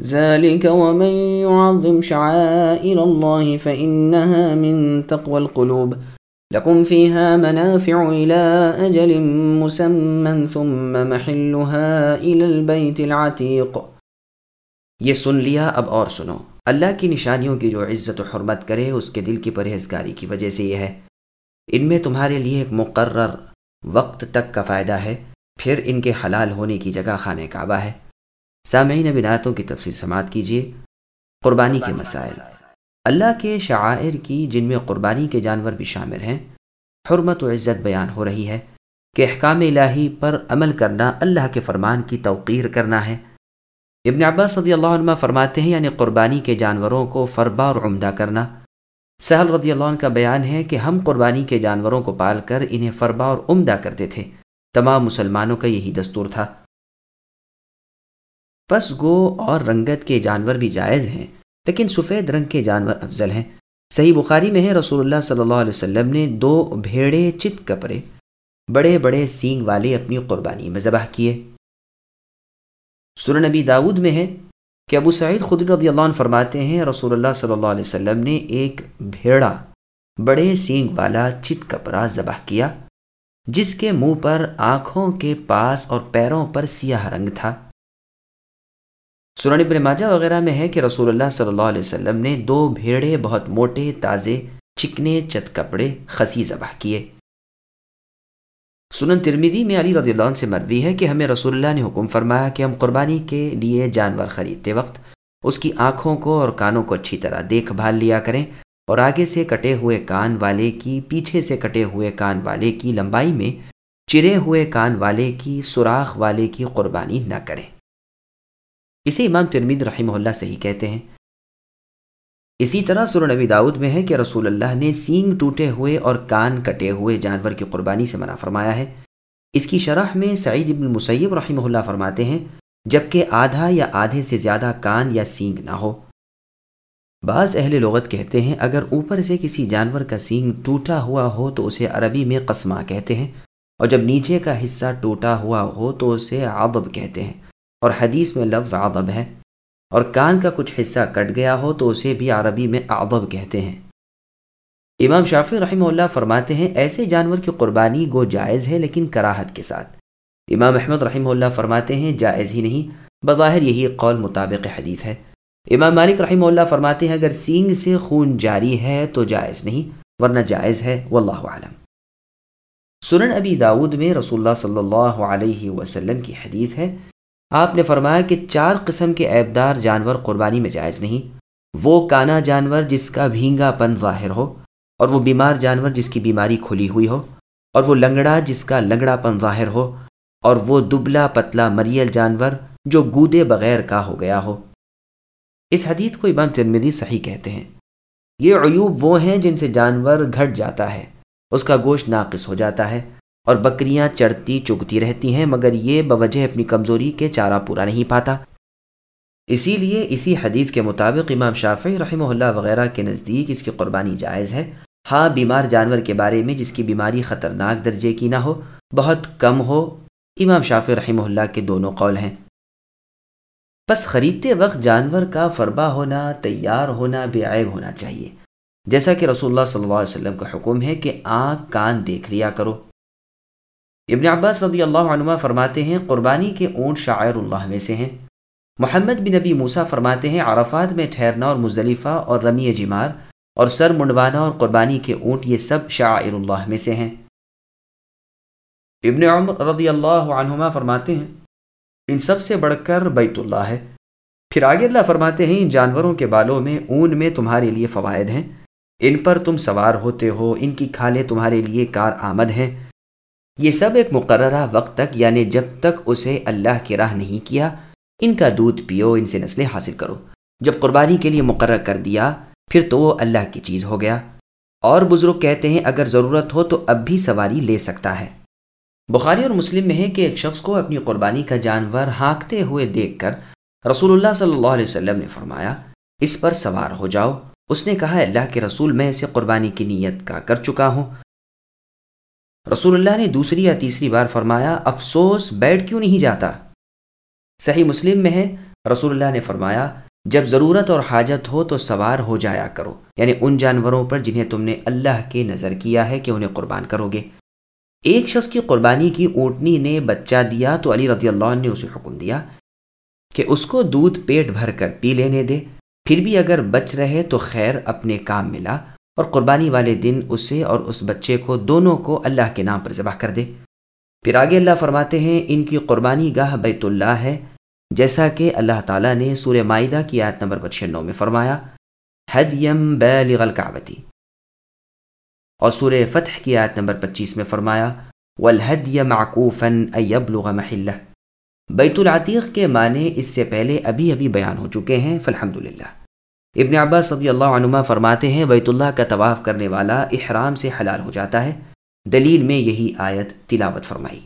ذلك ومن يعظم شعائر الله فإنها من تقوى القلوب. لكم فيها منافع إلى أجل مسمى ثم محلها إلى البيت العتيق. یہ سن لیا، اب اور سنو۔ اللہ کی نشانیوں کی جو عزت و حرمت کرے، اس کے دل کی پرہیزگاری کی وجہ سے یہ ہے۔ ان میں تمہارے لیے ایک مقرر وقت تک کا فائدہ ہے، پھر ان کے حلال ہونے کی جگہ خانہ کعبہ ہے۔ سامعین بناتوں کی تفصیل سماعت کیجیے۔ قربانی کے مسائل۔ اللہ کے شعائر کی جن میں قربانی کے جانور بھی شامل ہیں حرمت و عزت بیان ہو رہی ہے کہ احکام الہی پر عمل کرنا اللہ کے فرمان کی توقیر کرنا ہے۔ ابن عباس صدی اللہ عنہ فرماتے ہیں یعنی قربانی کے جانوروں کو فربا اور عمدہ کرنا۔ سہل رضی اللہ عنہ کا بیان ہے کہ ہم قربانی کے جانوروں کو پال کر انہیں فربا اور عمدہ کرتے تھے۔ تمام مسلمانوں کا یہی دستور تھا۔ پس گو اور رنگت کے جانور بھی جائز ہیں، لیکن سفید رنگ کے جانور افضل ہیں۔ صحیح بخاری میں ہے، رسول اللہ صلی اللہ علیہ وسلم نے دو بھیڑے چت کپڑے، بڑے بڑے سینگ والے اپنی قربانی میں ذبح کیے۔ سر نبی داود میں ہے کہ ابو سعید خود رضی اللہ عنہ فرماتے ہیں، رسول اللہ صلی اللہ علیہ وسلم نے ایک بھیڑا، بڑے سینگ والا چت کپڑا ذبح کیا، جس کے منہ پر آنکھوں کے پاس اور پیروں پر سیاہ رنگ تھا۔ سورن ابن ماجہ وغیرہ میں ہے کہ رسول اللہ صلی اللہ علیہ وسلم نے دو بھیڑے بہت موٹے، تازے، چکنے، چت کپڑے خسی ذبح کیے۔ سنن ترمیدی میں علی رضی اللہ عنہ سے مروی ہے کہ ہمیں رسول اللہ نے حکم فرمایا کہ ہم قربانی کے لیے جانور خریدتے وقت اس کی آنکھوں کو اور کانوں کو اچھی طرح دیکھ بھال لیا کریں اور آگے سے کٹے ہوئے کان والے کی، پیچھے سے کٹے ہوئے کان والے کی لمبائی میں چرے ہوئے کان والے کی، سوراخ والے کی قربانی نہ کریں۔ اسے امام ترمید رحمہ اللہ صحیح کہتے ہیں۔ اسی طرح سر نبی داود میں ہے کہ رسول اللہ نے سینگ ٹوٹے ہوئے اور کان کٹے ہوئے جانور کی قربانی سے منع فرمایا ہے۔ اس کی شرح میں سعید ابن مسیب رحمہ اللہ فرماتے ہیں، جبکہ آدھا یا آدھے سے زیادہ کان یا سینگ نہ ہو۔ بعض اہل لغت کہتے ہیں، اگر اوپر سے کسی جانور کا سینگ ٹوٹا ہوا ہو تو اسے عربی میں قسمہ کہتے ہیں، اور جب نیچے کا حصہ ٹوٹا ہوا ہو تو اسے عضب کہتے ہیں۔ اور حدیث میں لفظ عدب ہے۔ اور کان کا کچھ حصہ کٹ گیا ہو تو اسے بھی عربی میں عدب کہتے ہیں۔ امام شافی رحمہ اللہ فرماتے ہیں، ایسے جانور کی قربانی گو جائز ہے لیکن کراہت کے ساتھ۔ امام احمد رحمہ اللہ فرماتے ہیں، جائز ہی نہیں، بظاہر یہی قول مطابق حدیث ہے۔ امام مالک رحمہ اللہ فرماتے ہیں، اگر سینگ سے خون جاری ہے تو جائز نہیں، ورنہ جائز ہے۔ واللہ عالم سنن ابی داود میں رسول اللہ صلی اللہ علیہ وسلم کی حدیث ہے۔ آپ نے فرمایا کہ چار قسم کے عیبدار جانور قربانی میں جائز نہیں۔ وہ کانا جانور جس کا بھینگا پن ظاہر ہو، اور وہ بیمار جانور جس کی بیماری کھلی ہوئی ہو، اور وہ لنگڑا جس کا لنگڑا پن ظاہر ہو، اور وہ دبلا پتلا مریل جانور جو گودے بغیر کا ہو گیا ہو۔ اس حدیث کو امام ترمیدی صحیح کہتے ہیں۔ یہ عیوب وہ ہیں جن سے جانور گھٹ جاتا ہے، اس کا گوشت ناقص ہو جاتا ہے اور بکریاں چڑھتی چگتی رہتی ہیں، مگر یہ بوجہ اپنی کمزوری کے چارہ پورا نہیں پاتا۔ اسی لیے اسی حدیث کے مطابق امام شافعی رحمہ اللہ وغیرہ کے نزدیک اس کی قربانی جائز ہے۔ ہاں بیمار جانور کے بارے میں جس کی بیماری خطرناک درجے کی نہ ہو، بہت کم ہو، امام شافی رحمہ اللہ کے دونوں قول ہیں۔ بس خریدتے وقت جانور کا فربا ہونا، تیار ہونا، بے عیب ہونا چاہیے۔ جیسا کہ رسول اللہ صلی اللہ علیہ وسلم کا حکم ہے کہ آنکھ کان دیکھ لیا کرو۔ ابن عباس رضی اللہ عنہ فرماتے ہیں، قربانی کے اونٹ شاعر اللہ میں سے ہیں۔ محمد بن نبی موسا فرماتے ہیں، عرفات میں ٹھہرنا اور مزدلفہ اور رمی جمار اور سر منڈوانا اور قربانی کے اونٹ یہ سب شاعر اللہ میں سے ہیں۔ ابن عمر رضی اللہ عنہما فرماتے ہیں، ان سب سے بڑھ کر بیت اللہ ہے۔ پھر آگے اللہ فرماتے ہیں، ان جانوروں کے بالوں میں اون میں تمہارے لیے فوائد ہیں۔ ان پر تم سوار ہوتے ہو، ان کی کھالیں تمہارے لیے کار آمد ہیں۔ یہ سب ایک مقررہ وقت تک یعنی جب تک اسے اللہ کی راہ نہیں کیا، ان کا دودھ پیو، ان سے نسلیں حاصل کرو۔ جب قربانی کے لیے مقرر کر دیا، پھر تو وہ اللہ کی چیز ہو گیا۔ اور بزرگ کہتے ہیں، اگر ضرورت ہو تو اب بھی سواری لے سکتا ہے۔ بخاری اور مسلم میں ہے کہ ایک شخص کو اپنی قربانی کا جانور ہانکتے ہوئے دیکھ کر رسول اللہ صلی اللہ علیہ وسلم نے فرمایا، اس پر سوار ہو جاؤ۔ اس نے کہا، اللہ کے رسول، میں اسے قربانی کی نیت کا کر چکا ہوں۔ رسول اللہ نے دوسری یا تیسری بار فرمایا، افسوس، بیٹھ کیوں نہیں جاتا؟ صحیح مسلم میں ہے، رسول اللہ نے فرمایا، جب ضرورت اور حاجت ہو تو سوار ہو جایا کرو۔ یعنی ان جانوروں پر جنہیں تم نے اللہ کے نظر کیا ہے کہ انہیں قربان کرو گے۔ ایک شخص کی قربانی کی اونٹنی نے بچہ دیا تو علی رضی اللہ عنہ نے اسے حکم دیا کہ اس کو دودھ پیٹ بھر کر پی لینے دے۔ پھر بھی اگر بچ رہے تو خیر اپنے کام ملا اور قربانی والے دن اسے اور اس بچے کو دونوں کو اللہ کے نام پر ذبح کر دے۔ پھر آگے اللہ فرماتے ہیں، ان کی قربانی گاہ بیت اللہ ہے، جیسا کہ اللہ تعالیٰ نے سورہ معاہدہ کی آیت نمبر پچھنو میں فرمایا حد یم بالغ الکعبتی اور سورہ فتح کی آیت نمبر پچیس میں فرمایا والحد معقوفن ایبلغ محلہ۔ بیت العتیق کے معنی اس سے پہلے ابھی ابھی بیان ہو چکے ہیں فالحمد للہ ابن عباس صدی اللہ عنما فرماتے ہیں، بیت اللہ کا طواف کرنے والا احرام سے حلال ہو جاتا ہے۔ دلیل میں یہی آیت تلاوت فرمائی۔